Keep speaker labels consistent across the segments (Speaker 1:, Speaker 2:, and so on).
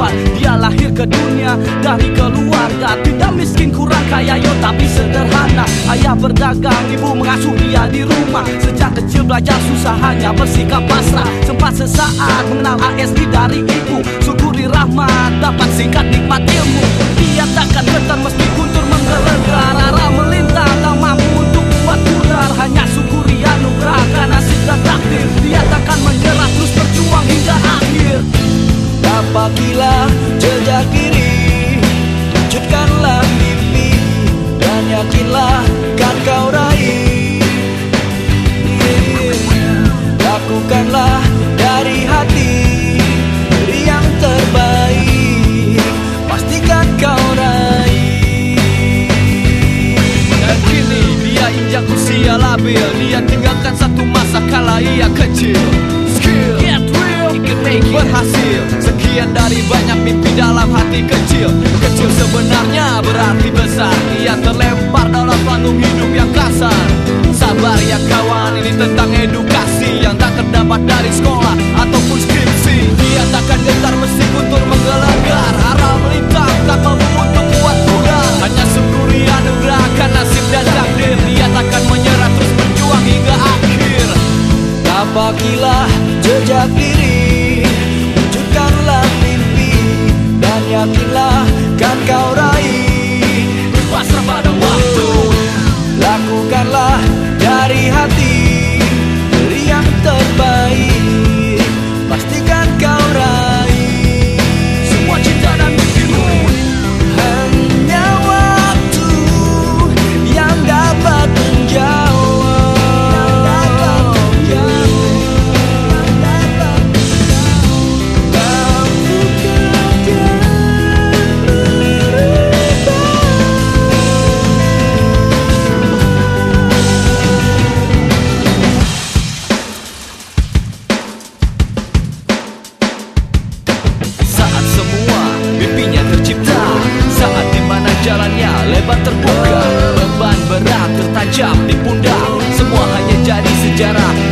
Speaker 1: kehidupan Dia lahir ke dunia dari keluarga. Tidak miskin kurang kaya yo tapi sederhana. Ayah berdagang, ibu mengasuh dia di rumah. Sejak kecil belajar susah hanya bersikap pasrah. Sempat sesaat mengenal ASD dari ibu. Syukuri rahmat dapat singkat nikmat ilmu
Speaker 2: jejak diri Wujudkanlah mimpi Dan yakinlah kan kau raih. Lakukanlah dari hati yang terbaik Pastikan kau raih.
Speaker 1: Dan kini dia injak usia labil Dia tinggalkan satu masa kala ia kecil Sekian dari banyak mimpi dalam hati kecil. Kecil sebenarnya berarti besar. Ia terlempar dalam panggung hidup yang kasar. Sabar ya kawan ini tentang edukasi Yang tak terdapat dari sekolah ataupun skripsi. Dia takkan gentar meski guntur menggelegar Arah melintang tak mampu untuk kuat pudar Hanya syukuri anugerah kan nasib dan takdir. Dia takkan menyerah terus berjuang hingga akhir.
Speaker 2: Tapakilah jejak diri yakinlah kan kau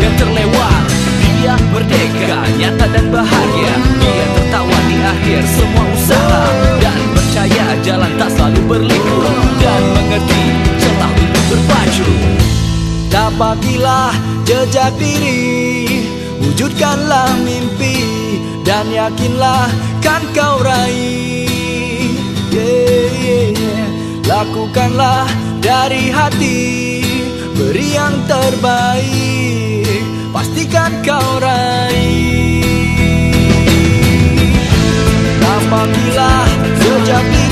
Speaker 1: yang terlewat. Dia merdeka, nyata dan bahagia. Dia tertawa di akhir semua usaha. Dan percaya jalan tak selalu berliku. Dan mengerti celah untuk berbaju
Speaker 2: Tapakilah jejak diri. Wujudkanlah mimpi. Dan yakinlah kan kau raih. Yeah, yeah, yeah. Lakukanlah dari hati. Beri yang terbaik Pastikan kau raih. Tapakilah jejak diri